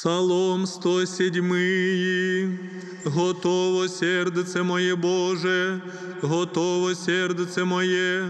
Псалом 107. Готово сердце моє Боже, готово сердце моє,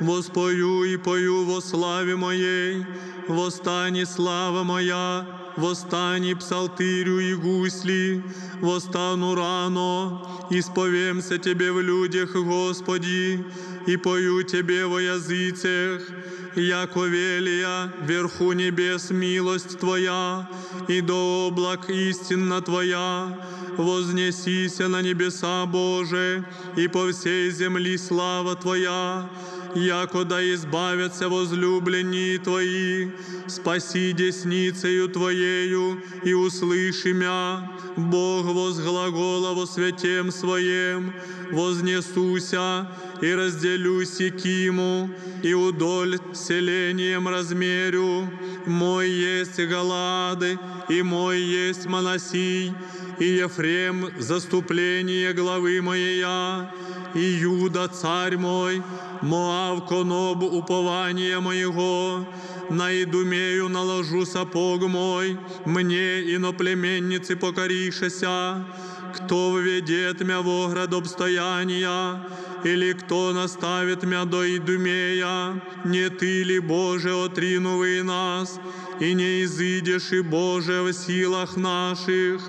воспою і пою во славі моєй, востані слава моя, востані псалтирю і гуслі, востану рано, і сповемся Тебе в людях, Господи, и пою Тебе во языцах, яко велия вверху небес милость Твоя, и до облак истинна Твоя, вознесися на небеса Боже, и по всей земли слава Твоя, яко да избавятся возлюбленные Твои, спаси десницею Твоею, и услыши мя, Бог возглагола во святем Своем, вознесуся и разделю Сикиму, и удоль селением размерю. Мой есть Галады, и мой есть Манасий, и Ефрем заступление главы моя, и Юда царь мой, Моав коноб упования моего, на Идумею наложу сапог мой, мне иноплеменницы покоришеся, кто введет мя во град обстояния, или кто наставит мя до Идумея, не ты ли, Боже, отринувый нас, и не изыдешь и Боже в силах наших,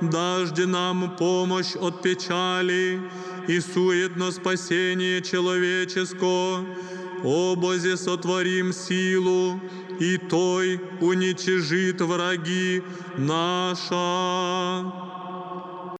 дажди нам помощь от печали и суетно спасение человеческого, обозе сотворим силу, и той уничижит враги наша.